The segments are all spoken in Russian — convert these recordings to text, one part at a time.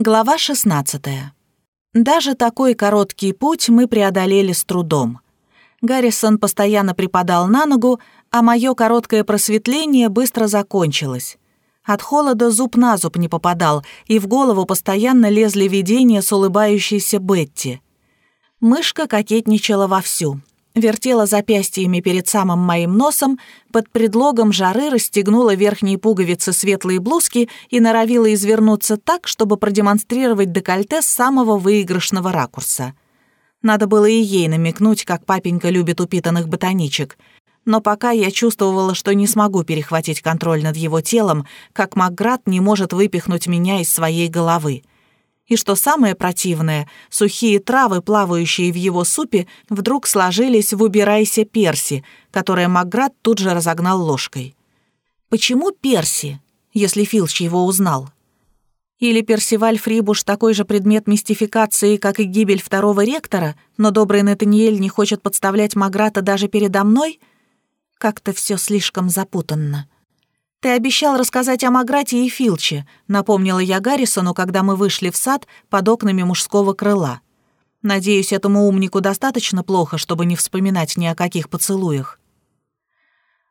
Глава 16. Даже такой короткий путь мы преодолели с трудом. Гаррисон постоянно припадал на ногу, а мое короткое просветление быстро закончилось. От холода зуб на зуб не попадал, и в голову постоянно лезли видения с улыбающейся Бетти. Мышка кокетничала вовсю вертела запястьями перед самым моим носом, под предлогом жары расстегнула верхние пуговицы светлой блузки и норовила извернуться так, чтобы продемонстрировать декольте с самого выигрышного ракурса. Надо было и ей намекнуть, как папенька любит упитанных ботаничек. Но пока я чувствовала, что не смогу перехватить контроль над его телом, как Макград не может выпихнуть меня из своей головы. И что самое противное, сухие травы, плавающие в его супе, вдруг сложились в «убирайся, Перси», которое Макград тут же разогнал ложкой. Почему Перси, если Филч его узнал? Или Персиваль Фрибуш такой же предмет мистификации, как и гибель второго ректора, но добрый Натаниэль не хочет подставлять Маграта даже передо мной? Как-то все слишком запутанно. «Ты обещал рассказать о Маграте и Филче», — напомнила я Гаррисону, когда мы вышли в сад под окнами мужского крыла. «Надеюсь, этому умнику достаточно плохо, чтобы не вспоминать ни о каких поцелуях».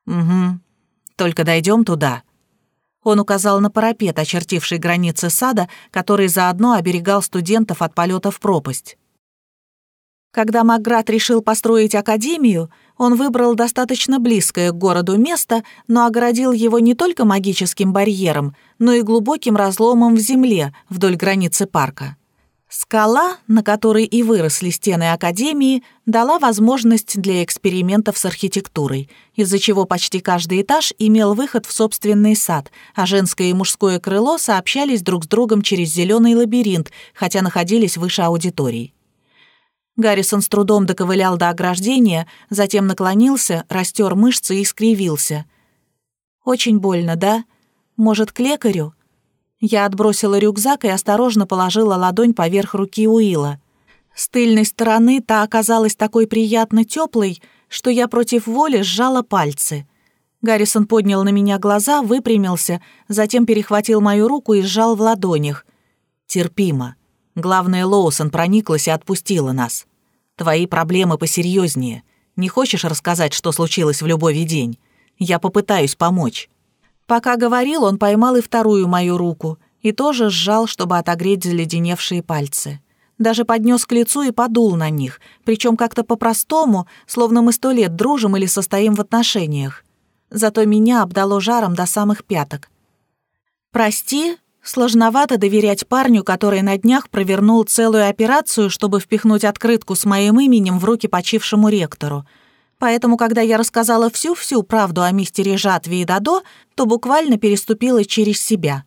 «Угу. Только дойдем туда». Он указал на парапет, очертивший границы сада, который заодно оберегал студентов от полета в пропасть. Когда Макград решил построить академию, он выбрал достаточно близкое к городу место, но огородил его не только магическим барьером, но и глубоким разломом в земле вдоль границы парка. Скала, на которой и выросли стены Академии, дала возможность для экспериментов с архитектурой, из-за чего почти каждый этаж имел выход в собственный сад, а женское и мужское крыло сообщались друг с другом через зеленый лабиринт, хотя находились выше аудиторий. Гаррисон с трудом доковылял до ограждения, затем наклонился, растер мышцы и скривился. «Очень больно, да? Может, к лекарю?» Я отбросила рюкзак и осторожно положила ладонь поверх руки Уилла. С тыльной стороны та оказалась такой приятно теплой, что я против воли сжала пальцы. Гаррисон поднял на меня глаза, выпрямился, затем перехватил мою руку и сжал в ладонях. «Терпимо. Главное, Лоусон прониклась и отпустила нас. Твои проблемы посерьезнее. Не хочешь рассказать, что случилось в любой день? Я попытаюсь помочь». Пока говорил, он поймал и вторую мою руку и тоже сжал, чтобы отогреть заледеневшие пальцы. Даже поднес к лицу и подул на них, причем как-то по-простому, словно мы сто лет дружим или состоим в отношениях. Зато меня обдало жаром до самых пяток. «Прости, Сложновато доверять парню, который на днях провернул целую операцию, чтобы впихнуть открытку с моим именем в руки почившему ректору. Поэтому, когда я рассказала всю-всю правду о мистере Жатве и Дадо, то буквально переступила через себя.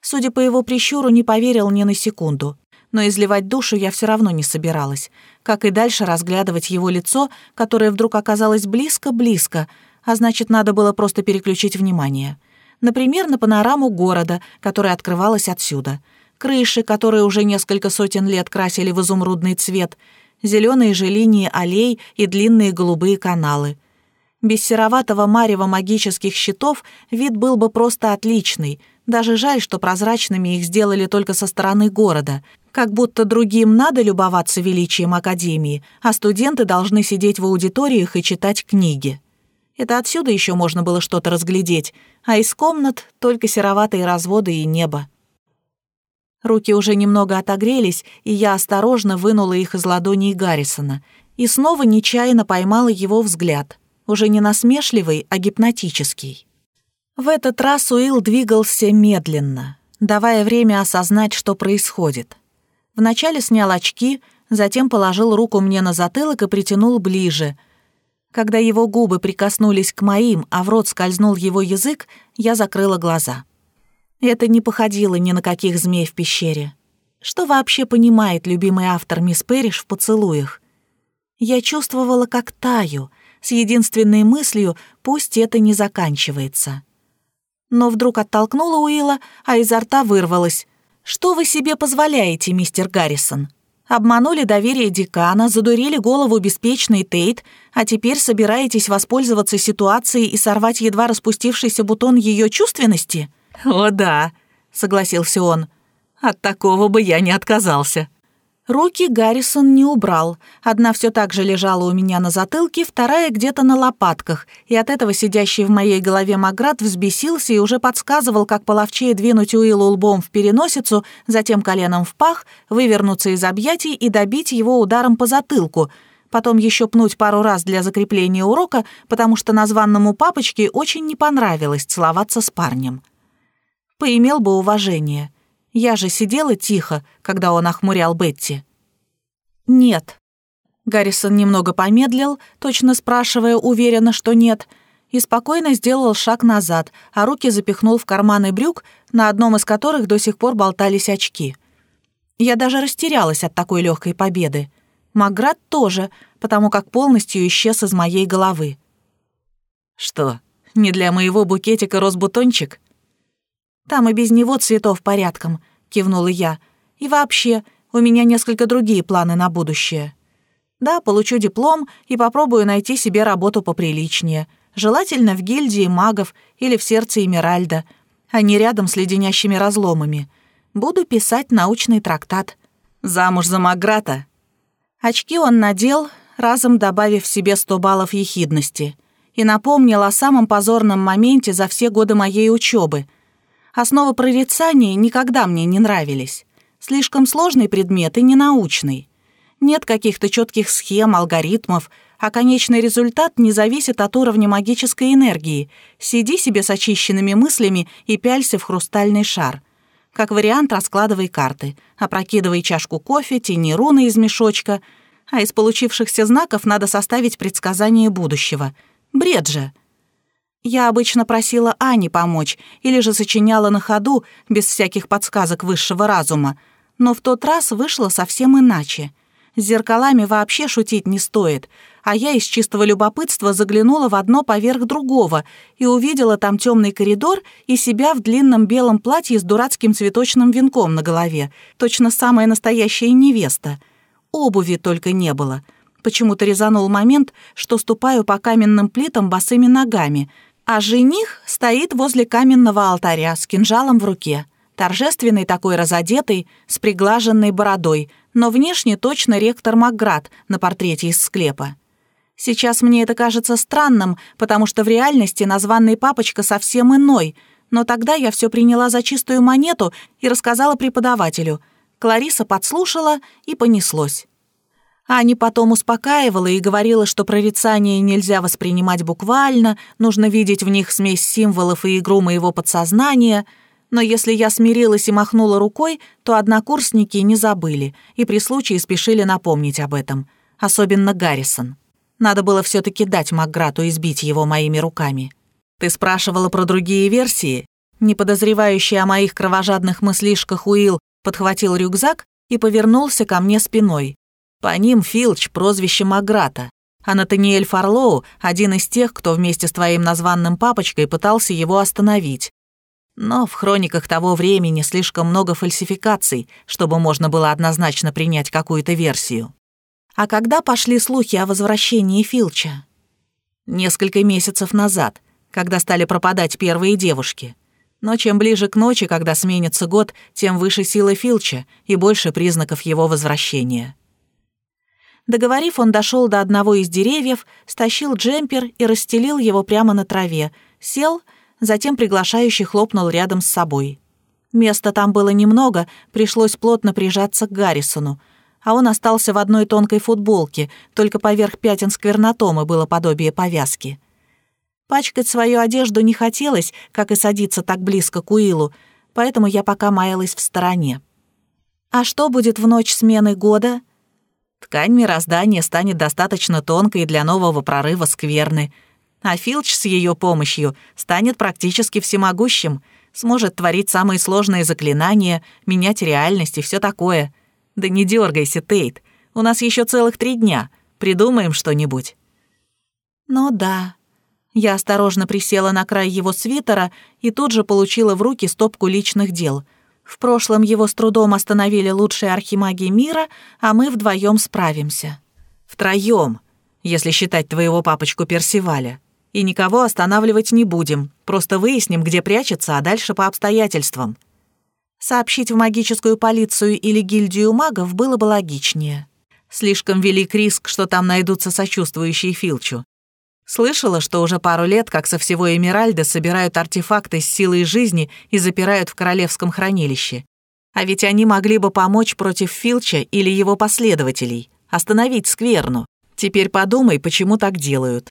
Судя по его прищуру, не поверил ни на секунду. Но изливать душу я все равно не собиралась. Как и дальше разглядывать его лицо, которое вдруг оказалось близко-близко, а значит, надо было просто переключить внимание — Например, на панораму города, которая открывалась отсюда. Крыши, которые уже несколько сотен лет красили в изумрудный цвет, зеленые же линии аллей и длинные голубые каналы. Без сероватого марева магических щитов вид был бы просто отличный. Даже жаль, что прозрачными их сделали только со стороны города. Как будто другим надо любоваться величием Академии, а студенты должны сидеть в аудиториях и читать книги. Это отсюда еще можно было что-то разглядеть, а из комнат только сероватые разводы и небо. Руки уже немного отогрелись, и я осторожно вынула их из ладоней Гаррисона и снова нечаянно поймала его взгляд, уже не насмешливый, а гипнотический. В этот раз Уилл двигался медленно, давая время осознать, что происходит. Вначале снял очки, затем положил руку мне на затылок и притянул ближе — когда его губы прикоснулись к моим, а в рот скользнул его язык, я закрыла глаза. Это не походило ни на каких змей в пещере. Что вообще понимает любимый автор мисс Перриш в поцелуях? Я чувствовала, как таю, с единственной мыслью «пусть это не заканчивается». Но вдруг оттолкнула Уилла, а изо рта вырвалось. «Что вы себе позволяете, мистер Гаррисон? Обманули доверие декана, задурили голову беспечный Тейт, а теперь собираетесь воспользоваться ситуацией и сорвать едва распустившийся бутон ее чувственности? О да, согласился он. От такого бы я не отказался. Руки Гаррисон не убрал. Одна все так же лежала у меня на затылке, вторая где-то на лопатках, и от этого сидящий в моей голове Маград взбесился и уже подсказывал, как половчее двинуть Уиллу лбом в переносицу, затем коленом в пах, вывернуться из объятий и добить его ударом по затылку, потом еще пнуть пару раз для закрепления урока, потому что названному папочке очень не понравилось целоваться с парнем. Поимел бы уважение. Я же сидела тихо, когда он охмурял Бетти. «Нет». Гаррисон немного помедлил, точно спрашивая, уверенно, что нет, и спокойно сделал шаг назад, а руки запихнул в карманы брюк, на одном из которых до сих пор болтались очки. Я даже растерялась от такой легкой победы. Маград тоже, потому как полностью исчез из моей головы. «Что, не для моего букетика рос бутончик?» Там и без него цветов порядком», — кивнула я. «И вообще, у меня несколько другие планы на будущее. Да, получу диплом и попробую найти себе работу поприличнее. Желательно в гильдии магов или в сердце Эмеральда, а не рядом с леденящими разломами. Буду писать научный трактат. Замуж за Маграта». Очки он надел, разом добавив себе сто баллов ехидности, и напомнил о самом позорном моменте за все годы моей учебы — Основы прорицания никогда мне не нравились. Слишком сложный предмет и ненаучный. Нет каких-то четких схем, алгоритмов, а конечный результат не зависит от уровня магической энергии. Сиди себе с очищенными мыслями и пялься в хрустальный шар. Как вариант, раскладывай карты, опрокидывай чашку кофе, тяни руны из мешочка, а из получившихся знаков надо составить предсказание будущего. Бред же! Я обычно просила Ани помочь или же сочиняла на ходу, без всяких подсказок высшего разума, но в тот раз вышло совсем иначе. С зеркалами вообще шутить не стоит, а я из чистого любопытства заглянула в одно поверх другого и увидела там темный коридор и себя в длинном белом платье с дурацким цветочным венком на голове, точно самая настоящая невеста. Обуви только не было. Почему-то резанул момент, что ступаю по каменным плитам босыми ногами — а жених стоит возле каменного алтаря с кинжалом в руке, торжественный такой разодетый, с приглаженной бородой, но внешне точно ректор Макград на портрете из склепа. Сейчас мне это кажется странным, потому что в реальности названный папочка совсем иной, но тогда я все приняла за чистую монету и рассказала преподавателю. Клариса подслушала и понеслось. Ани потом успокаивала и говорила, что прорицания нельзя воспринимать буквально, нужно видеть в них смесь символов и игру моего подсознания. Но если я смирилась и махнула рукой, то однокурсники не забыли и при случае спешили напомнить об этом. Особенно Гаррисон. Надо было все таки дать Макграту избить его моими руками. «Ты спрашивала про другие версии?» Не подозревающий о моих кровожадных мыслишках Уилл подхватил рюкзак и повернулся ко мне спиной. По ним Филч прозвище Маграта, а Натаниэль Фарлоу — один из тех, кто вместе с твоим названным папочкой пытался его остановить. Но в хрониках того времени слишком много фальсификаций, чтобы можно было однозначно принять какую-то версию. А когда пошли слухи о возвращении Филча? Несколько месяцев назад, когда стали пропадать первые девушки. Но чем ближе к ночи, когда сменится год, тем выше сила Филча и больше признаков его возвращения. Договорив, он дошел до одного из деревьев, стащил джемпер и расстелил его прямо на траве, сел, затем приглашающий хлопнул рядом с собой. Места там было немного, пришлось плотно прижаться к Гаррисону, а он остался в одной тонкой футболке, только поверх пятен сквернотомы было подобие повязки. Пачкать свою одежду не хотелось, как и садиться так близко к Уиллу, поэтому я пока маялась в стороне. «А что будет в ночь смены года?» Ткань мироздания станет достаточно тонкой для нового прорыва скверны. А Филч с ее помощью станет практически всемогущим, сможет творить самые сложные заклинания, менять реальность и все такое. Да не дергайся, Тейт, у нас еще целых три дня. Придумаем что-нибудь. Ну да. Я осторожно присела на край его свитера и тут же получила в руки стопку личных дел — в прошлом его с трудом остановили лучшие архимаги мира, а мы вдвоем справимся. Втроем, если считать твоего папочку Персиваля. И никого останавливать не будем, просто выясним, где прячется, а дальше по обстоятельствам. Сообщить в магическую полицию или гильдию магов было бы логичнее. Слишком велик риск, что там найдутся сочувствующие Филчу. Слышала, что уже пару лет, как со всего Эмиральда собирают артефакты с силой жизни и запирают в королевском хранилище. А ведь они могли бы помочь против Филча или его последователей, остановить скверну. Теперь подумай, почему так делают.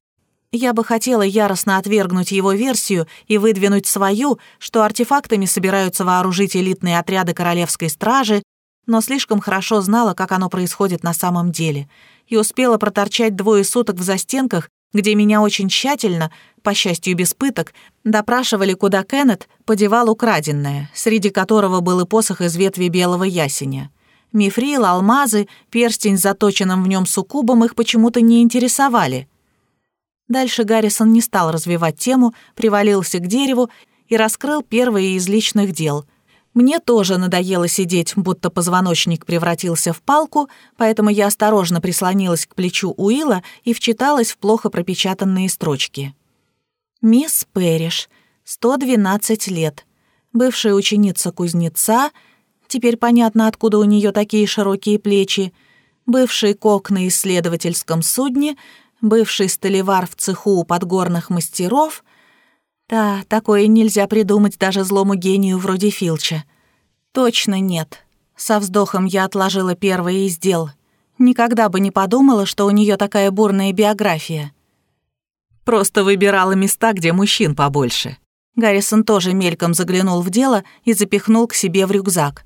Я бы хотела яростно отвергнуть его версию и выдвинуть свою, что артефактами собираются вооружить элитные отряды королевской стражи, но слишком хорошо знала, как оно происходит на самом деле, и успела проторчать двое суток в застенках, где меня очень тщательно, по счастью без пыток, допрашивали, куда Кеннет подевал украденное, среди которого был и посох из ветви белого ясеня. Мифрил, алмазы, перстень с заточенным в нем суккубом их почему-то не интересовали — Дальше Гаррисон не стал развивать тему, привалился к дереву и раскрыл первое из личных дел. Мне тоже надоело сидеть, будто позвоночник превратился в палку, поэтому я осторожно прислонилась к плечу Уилла и вчиталась в плохо пропечатанные строчки. «Мисс Пэриш, 112 лет, бывшая ученица кузнеца, теперь понятно, откуда у нее такие широкие плечи, бывший кок на исследовательском судне — бывший столевар в цеху у подгорных мастеров. Да, такое нельзя придумать даже злому гению вроде Филча. Точно нет. Со вздохом я отложила первое из дел. Никогда бы не подумала, что у нее такая бурная биография. Просто выбирала места, где мужчин побольше. Гаррисон тоже мельком заглянул в дело и запихнул к себе в рюкзак.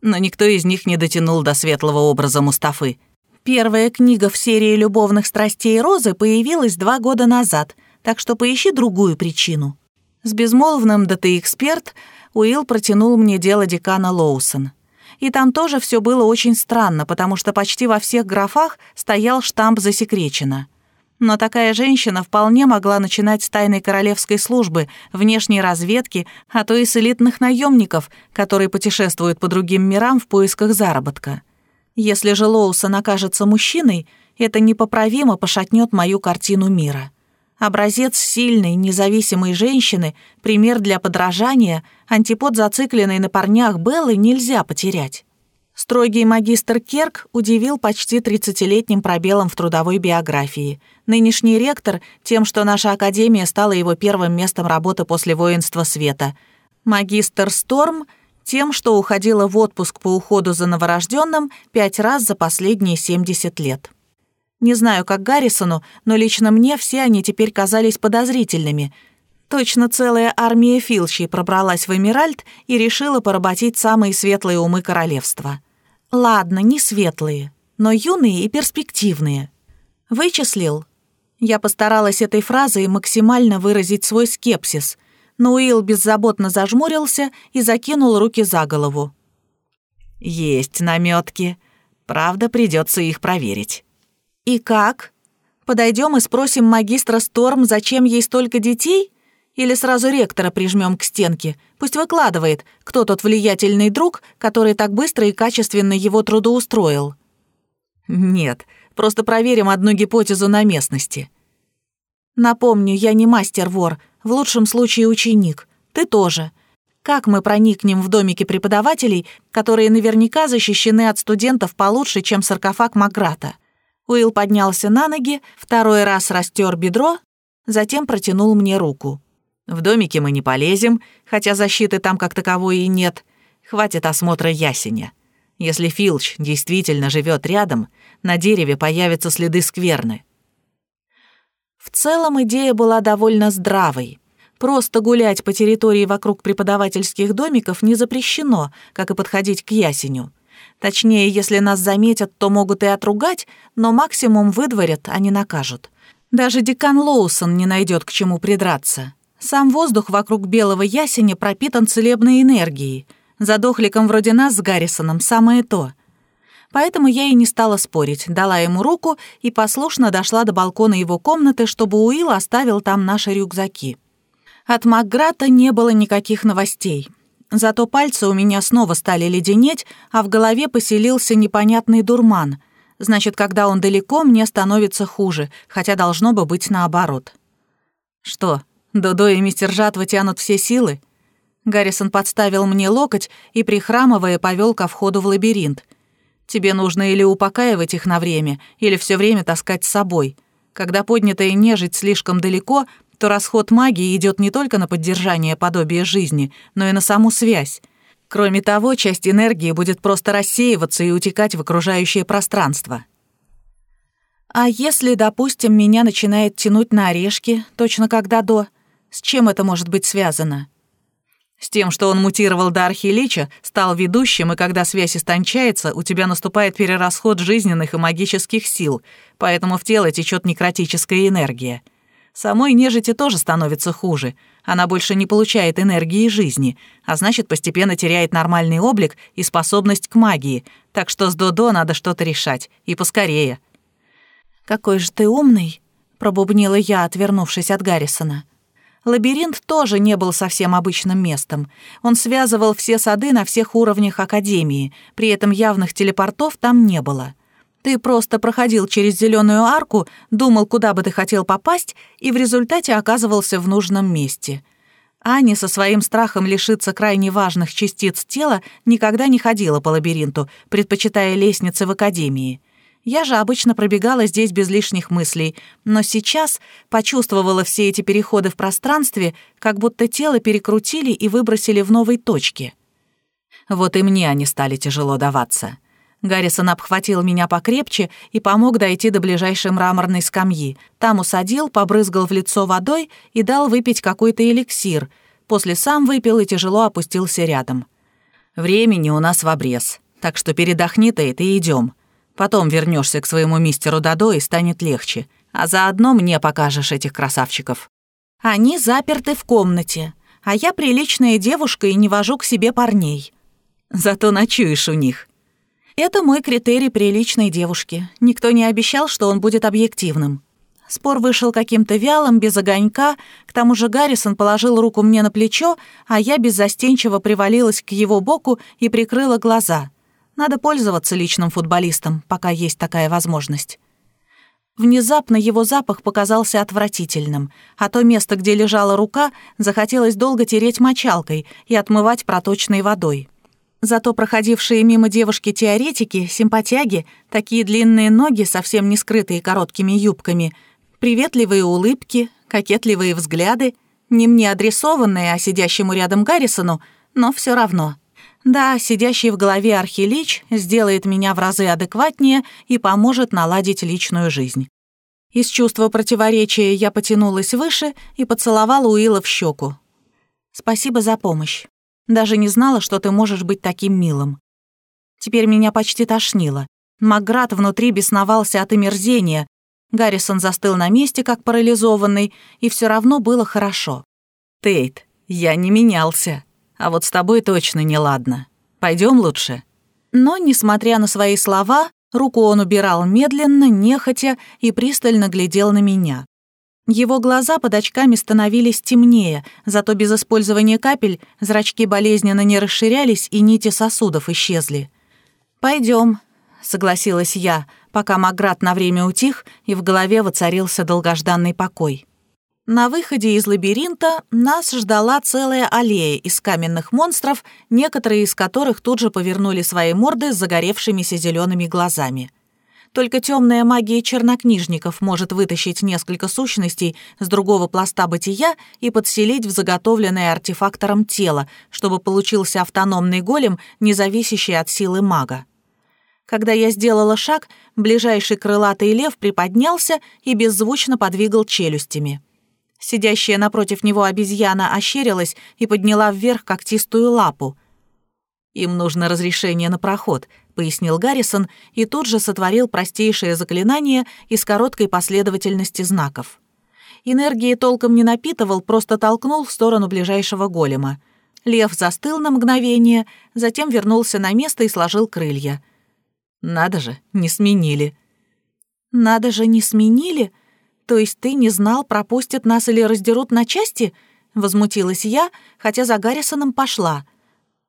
Но никто из них не дотянул до светлого образа Мустафы. Первая книга в серии любовных страстей Розы появилась два года назад, так что поищи другую причину. С безмолвным «Да ты эксперт» Уилл протянул мне дело декана Лоусон. И там тоже все было очень странно, потому что почти во всех графах стоял штамп «Засекречено». Но такая женщина вполне могла начинать с тайной королевской службы, внешней разведки, а то и с элитных наемников, которые путешествуют по другим мирам в поисках заработка. Если же Лоусон окажется мужчиной, это непоправимо пошатнет мою картину мира. Образец сильной, независимой женщины, пример для подражания, антипод зацикленной на парнях Беллы нельзя потерять. Строгий магистр Керк удивил почти 30-летним пробелом в трудовой биографии. Нынешний ректор — тем, что наша академия стала его первым местом работы после воинства света. Магистр Сторм — тем, что уходила в отпуск по уходу за новорожденным пять раз за последние 70 лет. Не знаю, как Гаррисону, но лично мне все они теперь казались подозрительными. Точно целая армия филчей пробралась в Эмиральд и решила поработить самые светлые умы королевства. Ладно, не светлые, но юные и перспективные. Вычислил? Я постаралась этой фразой максимально выразить свой скепсис — но Уилл беззаботно зажмурился и закинул руки за голову. «Есть намётки. Правда, придётся их проверить». «И как? Подойдём и спросим магистра Сторм, зачем ей столько детей? Или сразу ректора прижмём к стенке? Пусть выкладывает, кто тот влиятельный друг, который так быстро и качественно его трудоустроил». «Нет, просто проверим одну гипотезу на местности». «Напомню, я не мастер-вор, в лучшем случае ученик. Ты тоже. Как мы проникнем в домики преподавателей, которые наверняка защищены от студентов получше, чем саркофаг Маграта? Уилл поднялся на ноги, второй раз растер бедро, затем протянул мне руку. В домике мы не полезем, хотя защиты там как таковой и нет. Хватит осмотра ясеня. Если Филч действительно живет рядом, на дереве появятся следы скверны. В целом идея была довольно здравой. Просто гулять по территории вокруг преподавательских домиков не запрещено, как и подходить к ясеню. Точнее, если нас заметят, то могут и отругать, но максимум выдворят, а не накажут. Даже декан Лоусон не найдет к чему придраться. Сам воздух вокруг белого ясеня пропитан целебной энергией. Задохликом вроде нас с Гаррисоном самое то поэтому я и не стала спорить, дала ему руку и послушно дошла до балкона его комнаты, чтобы Уилл оставил там наши рюкзаки. От Макграта не было никаких новостей. Зато пальцы у меня снова стали леденеть, а в голове поселился непонятный дурман. Значит, когда он далеко, мне становится хуже, хотя должно бы быть наоборот. Что, Додо и мистер Жатва тянут все силы? Гаррисон подставил мне локоть и, прихрамывая, повел ко входу в лабиринт. «Тебе нужно или упокаивать их на время, или все время таскать с собой. Когда поднятая нежить слишком далеко, то расход магии идет не только на поддержание подобия жизни, но и на саму связь. Кроме того, часть энергии будет просто рассеиваться и утекать в окружающее пространство. А если, допустим, меня начинает тянуть на орешки, точно как Дадо, с чем это может быть связано? С тем, что он мутировал до архилича, стал ведущим, и когда связь истончается, у тебя наступает перерасход жизненных и магических сил, поэтому в тело течет некротическая энергия. Самой нежити тоже становится хуже. Она больше не получает энергии жизни, а значит, постепенно теряет нормальный облик и способность к магии. Так что с Додо надо что-то решать, и поскорее. «Какой же ты умный», — пробубнила я, отвернувшись от Гаррисона. Лабиринт тоже не был совсем обычным местом. Он связывал все сады на всех уровнях Академии, при этом явных телепортов там не было. Ты просто проходил через зеленую арку, думал, куда бы ты хотел попасть, и в результате оказывался в нужном месте. Аня со своим страхом лишиться крайне важных частиц тела никогда не ходила по лабиринту, предпочитая лестницы в Академии. Я же обычно пробегала здесь без лишних мыслей, но сейчас почувствовала все эти переходы в пространстве, как будто тело перекрутили и выбросили в новой точке. Вот и мне они стали тяжело даваться. Гаррисон обхватил меня покрепче и помог дойти до ближайшей мраморной скамьи. Там усадил, побрызгал в лицо водой и дал выпить какой-то эликсир. После сам выпил и тяжело опустился рядом. «Времени у нас в обрез, так что передохни, Тейт, и идем. Потом вернешься к своему мистеру Дадо и станет легче. А заодно мне покажешь этих красавчиков». «Они заперты в комнате, а я приличная девушка и не вожу к себе парней». «Зато ночуешь у них». «Это мой критерий приличной девушки. Никто не обещал, что он будет объективным». Спор вышел каким-то вялым, без огонька, к тому же Гаррисон положил руку мне на плечо, а я беззастенчиво привалилась к его боку и прикрыла глаза — надо пользоваться личным футболистом, пока есть такая возможность. Внезапно его запах показался отвратительным, а то место, где лежала рука, захотелось долго тереть мочалкой и отмывать проточной водой. Зато проходившие мимо девушки-теоретики, симпатяги, такие длинные ноги, совсем не скрытые короткими юбками, приветливые улыбки, кокетливые взгляды, не мне адресованные, а сидящему рядом Гаррисону, но все равно — да, сидящий в голове архилич сделает меня в разы адекватнее и поможет наладить личную жизнь. Из чувства противоречия я потянулась выше и поцеловала Уилла в щеку. «Спасибо за помощь. Даже не знала, что ты можешь быть таким милым». Теперь меня почти тошнило. Макград внутри бесновался от омерзения. Гаррисон застыл на месте, как парализованный, и все равно было хорошо. «Тейт, я не менялся», а вот с тобой точно не ладно. Пойдем лучше». Но, несмотря на свои слова, руку он убирал медленно, нехотя и пристально глядел на меня. Его глаза под очками становились темнее, зато без использования капель зрачки болезненно не расширялись и нити сосудов исчезли. Пойдем, согласилась я, пока Маград на время утих и в голове воцарился долгожданный покой. На выходе из лабиринта нас ждала целая аллея из каменных монстров, некоторые из которых тут же повернули свои морды с загоревшимися зелеными глазами. Только темная магия чернокнижников может вытащить несколько сущностей с другого пласта бытия и подселить в заготовленное артефактором тело, чтобы получился автономный голем, не зависящий от силы мага. Когда я сделала шаг, ближайший крылатый лев приподнялся и беззвучно подвигал челюстями. Сидящая напротив него обезьяна ощерилась и подняла вверх когтистую лапу. «Им нужно разрешение на проход», — пояснил Гаррисон и тут же сотворил простейшее заклинание из короткой последовательности знаков. Энергии толком не напитывал, просто толкнул в сторону ближайшего голема. Лев застыл на мгновение, затем вернулся на место и сложил крылья. «Надо же, не сменили». «Надо же, не сменили?» «То есть ты не знал, пропустят нас или раздерут на части?» — возмутилась я, хотя за Гаррисоном пошла.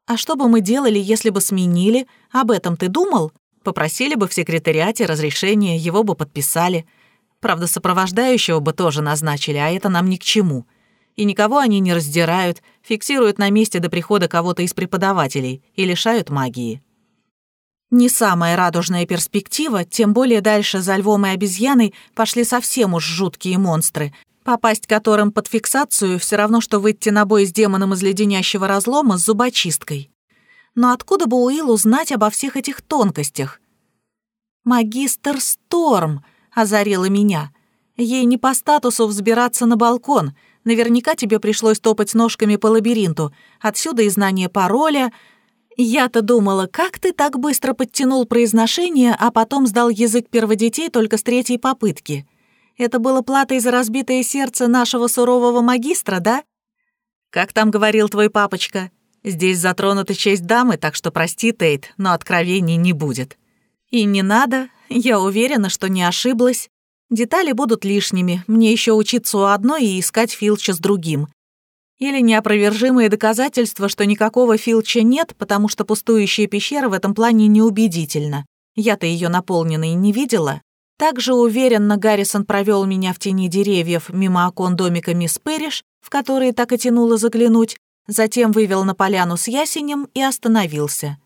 «А что бы мы делали, если бы сменили? Об этом ты думал? Попросили бы в секретариате разрешение, его бы подписали. Правда, сопровождающего бы тоже назначили, а это нам ни к чему. И никого они не раздирают, фиксируют на месте до прихода кого-то из преподавателей и лишают магии. Не самая радужная перспектива, тем более дальше за львом и обезьяной пошли совсем уж жуткие монстры, попасть которым под фиксацию все равно, что выйти на бой с демоном из леденящего разлома с зубочисткой. Но откуда бы Уиллу знать обо всех этих тонкостях? «Магистр Сторм!» — озарила меня. «Ей не по статусу взбираться на балкон. Наверняка тебе пришлось топать ножками по лабиринту. Отсюда и знание пароля. Я-то думала, как ты так быстро подтянул произношение, а потом сдал язык перводетей только с третьей попытки. Это было платой за разбитое сердце нашего сурового магистра, да? Как там говорил твой папочка? Здесь затронута честь дамы, так что прости, Тейт, но откровений не будет. И не надо, я уверена, что не ошиблась. Детали будут лишними, мне еще учиться у одной и искать Филча с другим. Или неопровержимые доказательства, что никакого Филча нет, потому что пустующая пещера в этом плане неубедительна. Я-то ее наполненной не видела. Также уверенно Гаррисон провел меня в тени деревьев мимо окон домика мисс Пэриш, в которые так и тянуло заглянуть, затем вывел на поляну с ясенем и остановился.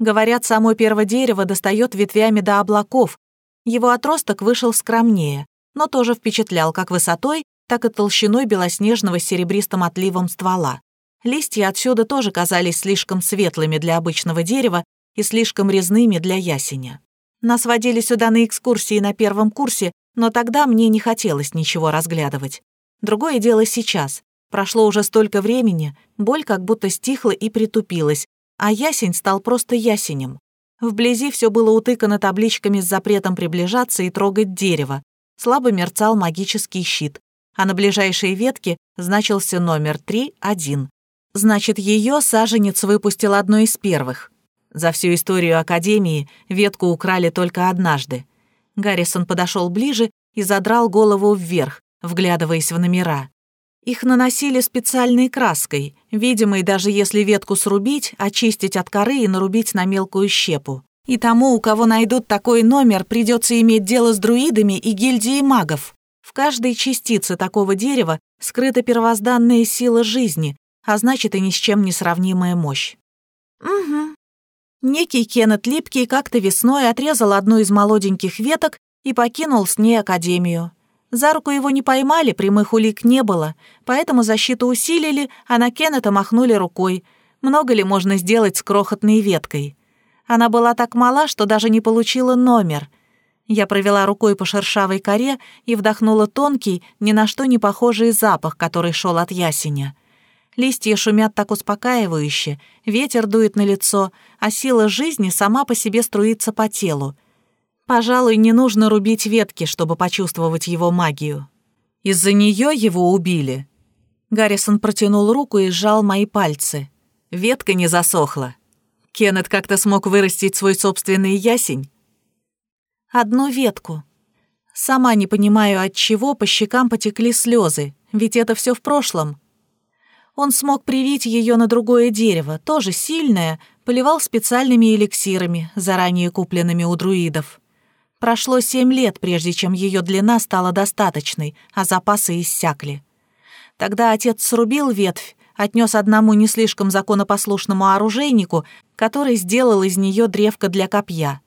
Говорят, само первое дерево достает ветвями до облаков. Его отросток вышел скромнее, но тоже впечатлял как высотой, так и толщиной белоснежного с серебристым отливом ствола. Листья отсюда тоже казались слишком светлыми для обычного дерева и слишком резными для ясеня. Нас водили сюда на экскурсии на первом курсе, но тогда мне не хотелось ничего разглядывать. Другое дело сейчас. Прошло уже столько времени, боль как будто стихла и притупилась, а ясень стал просто ясенем. Вблизи все было утыкано табличками с запретом приближаться и трогать дерево. Слабо мерцал магический щит, а на ближайшей ветке значился номер 3-1. Значит, ее саженец выпустил одной из первых. За всю историю Академии ветку украли только однажды. Гаррисон подошел ближе и задрал голову вверх, вглядываясь в номера. Их наносили специальной краской, видимой даже если ветку срубить, очистить от коры и нарубить на мелкую щепу. И тому, у кого найдут такой номер, придется иметь дело с друидами и гильдией магов. В каждой частице такого дерева скрыта первозданная сила жизни, а значит и ни с чем не сравнимая мощь. Угу. Некий Кеннет Липкий как-то весной отрезал одну из молоденьких веток и покинул с ней Академию. За руку его не поймали, прямых улик не было, поэтому защиту усилили, а на Кеннета махнули рукой. Много ли можно сделать с крохотной веткой? Она была так мала, что даже не получила номер. Я провела рукой по шершавой коре и вдохнула тонкий, ни на что не похожий запах, который шел от ясеня. Листья шумят так успокаивающе, ветер дует на лицо, а сила жизни сама по себе струится по телу — Пожалуй, не нужно рубить ветки, чтобы почувствовать его магию. Из-за нее его убили. Гаррисон протянул руку и сжал мои пальцы. Ветка не засохла. Кеннет как-то смог вырастить свой собственный ясень. Одну ветку. Сама не понимаю, от чего по щекам потекли слезы, ведь это все в прошлом. Он смог привить ее на другое дерево, тоже сильное, поливал специальными эликсирами, заранее купленными у друидов. Прошло семь лет, прежде чем ее длина стала достаточной, а запасы иссякли. Тогда отец срубил ветвь, отнес одному не слишком законопослушному оружейнику, который сделал из нее древко для копья.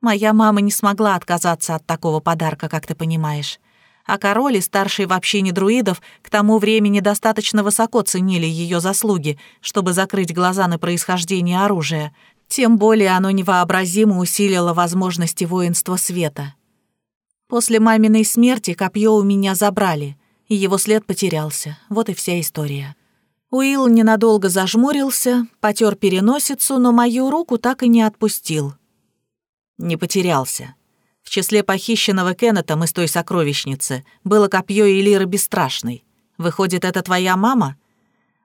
Моя мама не смогла отказаться от такого подарка, как ты понимаешь. А король и старший в общине друидов к тому времени достаточно высоко ценили ее заслуги, чтобы закрыть глаза на происхождение оружия, тем более оно невообразимо усилило возможности воинства света. После маминой смерти копье у меня забрали, и его след потерялся. Вот и вся история. Уилл ненадолго зажмурился, потер переносицу, но мою руку так и не отпустил. Не потерялся. В числе похищенного Кеннетом из той сокровищницы было копье Элиры Бесстрашной. Выходит, это твоя мама?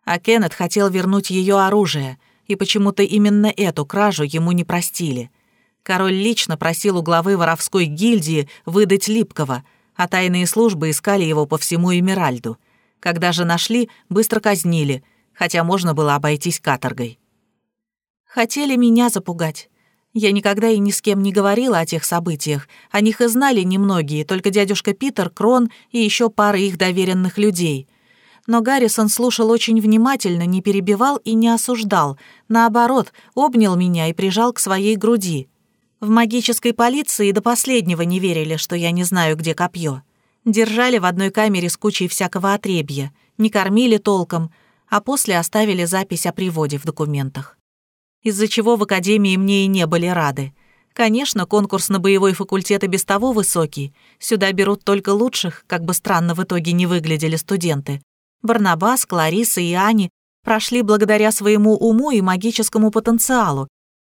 А Кеннет хотел вернуть ее оружие — и почему-то именно эту кражу ему не простили. Король лично просил у главы воровской гильдии выдать Липкого, а тайные службы искали его по всему Эмиральду. Когда же нашли, быстро казнили, хотя можно было обойтись каторгой. Хотели меня запугать. Я никогда и ни с кем не говорила о тех событиях. О них и знали немногие, только дядюшка Питер, Крон и еще пара их доверенных людей. Но Гаррисон слушал очень внимательно, не перебивал и не осуждал. Наоборот, обнял меня и прижал к своей груди. В магической полиции до последнего не верили, что я не знаю, где копье. Держали в одной камере с кучей всякого отребья, не кормили толком, а после оставили запись о приводе в документах. Из-за чего в академии мне и не были рады. Конечно, конкурс на боевой факультет и без того высокий. Сюда берут только лучших, как бы странно в итоге не выглядели студенты. Барнабас, Клариса и Ани прошли благодаря своему уму и магическому потенциалу,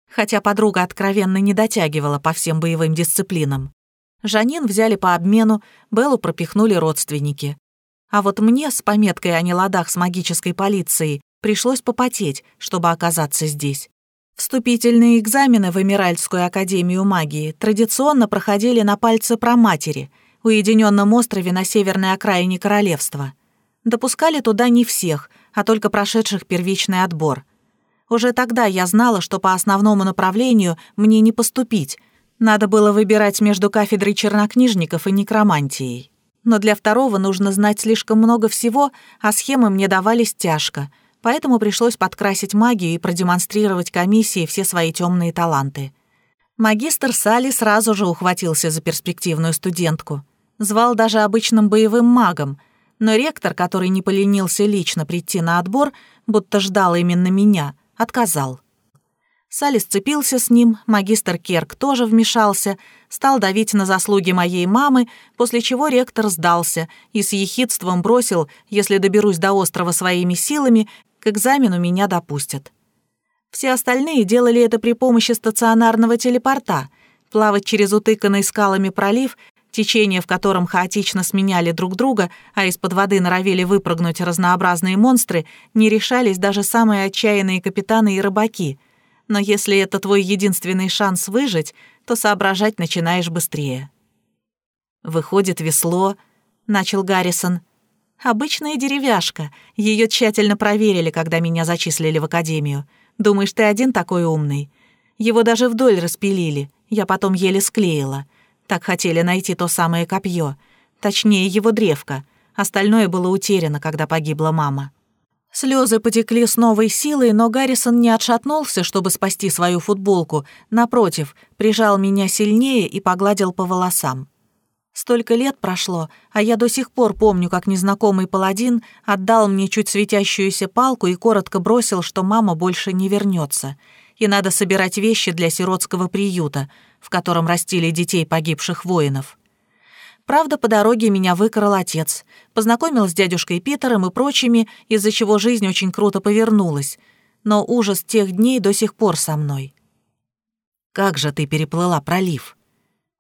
хотя подруга откровенно не дотягивала по всем боевым дисциплинам. Жанин взяли по обмену, Беллу пропихнули родственники. А вот мне с пометкой о неладах с магической полицией пришлось попотеть, чтобы оказаться здесь. Вступительные экзамены в Эмиральскую академию магии традиционно проходили на пальце проматери, уединенном острове на северной окраине королевства. Допускали туда не всех, а только прошедших первичный отбор. Уже тогда я знала, что по основному направлению мне не поступить — надо было выбирать между кафедрой чернокнижников и некромантией. Но для второго нужно знать слишком много всего, а схемы мне давались тяжко, поэтому пришлось подкрасить магию и продемонстрировать комиссии все свои темные таланты. Магистр Сали сразу же ухватился за перспективную студентку. Звал даже обычным боевым магом, но ректор, который не поленился лично прийти на отбор, будто ждал именно меня, отказал. Салли сцепился с ним, магистр Керк тоже вмешался, стал давить на заслуги моей мамы, после чего ректор сдался и с ехидством бросил, если доберусь до острова своими силами, к экзамену меня допустят. Все остальные делали это при помощи стационарного телепорта. Плавать через утыканный скалами пролив, течение в котором хаотично сменяли друг друга, а из-под воды норовили выпрыгнуть разнообразные монстры, не решались даже самые отчаянные капитаны и рыбаки — но если это твой единственный шанс выжить, то соображать начинаешь быстрее. «Выходит, весло», — начал Гаррисон. «Обычная деревяшка. Ее тщательно проверили, когда меня зачислили в академию. Думаешь, ты один такой умный? Его даже вдоль распилили. Я потом еле склеила. Так хотели найти то самое копье. Точнее, его древко. Остальное было утеряно, когда погибла мама». Слезы потекли с новой силой, но Гаррисон не отшатнулся, чтобы спасти свою футболку. Напротив, прижал меня сильнее и погладил по волосам. Столько лет прошло, а я до сих пор помню, как незнакомый паладин отдал мне чуть светящуюся палку и коротко бросил, что мама больше не вернется, и надо собирать вещи для сиротского приюта, в котором растили детей погибших воинов. Правда, по дороге меня выкрал отец. Познакомил с дядюшкой Питером и прочими, из-за чего жизнь очень круто повернулась. Но ужас тех дней до сих пор со мной. «Как же ты переплыла пролив?»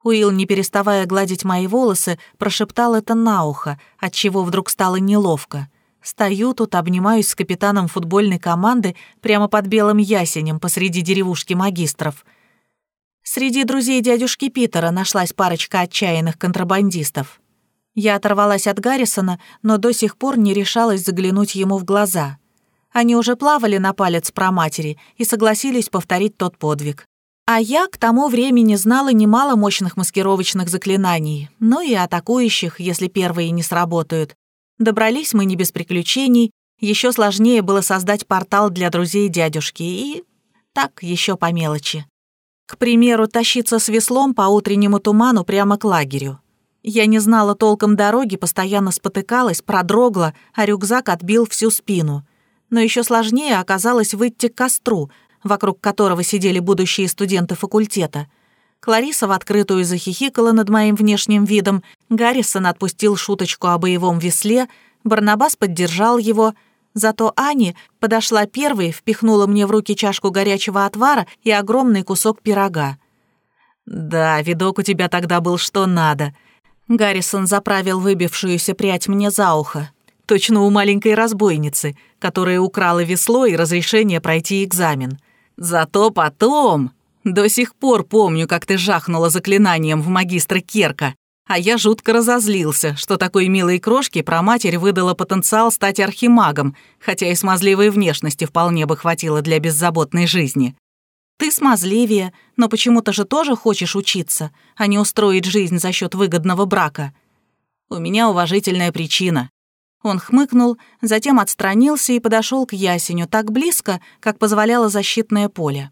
Уилл, не переставая гладить мои волосы, прошептал это на ухо, отчего вдруг стало неловко. Стою тут, обнимаюсь с капитаном футбольной команды прямо под белым ясенем посреди деревушки магистров — Среди друзей дядюшки Питера нашлась парочка отчаянных контрабандистов. Я оторвалась от Гаррисона, но до сих пор не решалась заглянуть ему в глаза. Они уже плавали на палец про матери и согласились повторить тот подвиг. А я к тому времени знала немало мощных маскировочных заклинаний, ну и атакующих, если первые не сработают. Добрались мы не без приключений, еще сложнее было создать портал для друзей дядюшки и... так, еще по мелочи. К примеру, тащиться с веслом по утреннему туману прямо к лагерю. Я не знала толком дороги, постоянно спотыкалась, продрогла, а рюкзак отбил всю спину. Но еще сложнее оказалось выйти к костру, вокруг которого сидели будущие студенты факультета. Клариса в открытую захихикала над моим внешним видом, Гаррисон отпустил шуточку о боевом весле, Барнабас поддержал его — Зато Ани подошла первой, впихнула мне в руки чашку горячего отвара и огромный кусок пирога. «Да, видок у тебя тогда был что надо». Гаррисон заправил выбившуюся прядь мне за ухо. Точно у маленькой разбойницы, которая украла весло и разрешение пройти экзамен. Зато потом... До сих пор помню, как ты жахнула заклинанием в магистра Керка. А я жутко разозлился, что такой милой крошке проматерь выдала потенциал стать архимагом, хотя и смазливой внешности вполне бы хватило для беззаботной жизни. Ты смазливее, но почему-то же тоже хочешь учиться, а не устроить жизнь за счет выгодного брака. У меня уважительная причина. Он хмыкнул, затем отстранился и подошел к ясеню так близко, как позволяло защитное поле.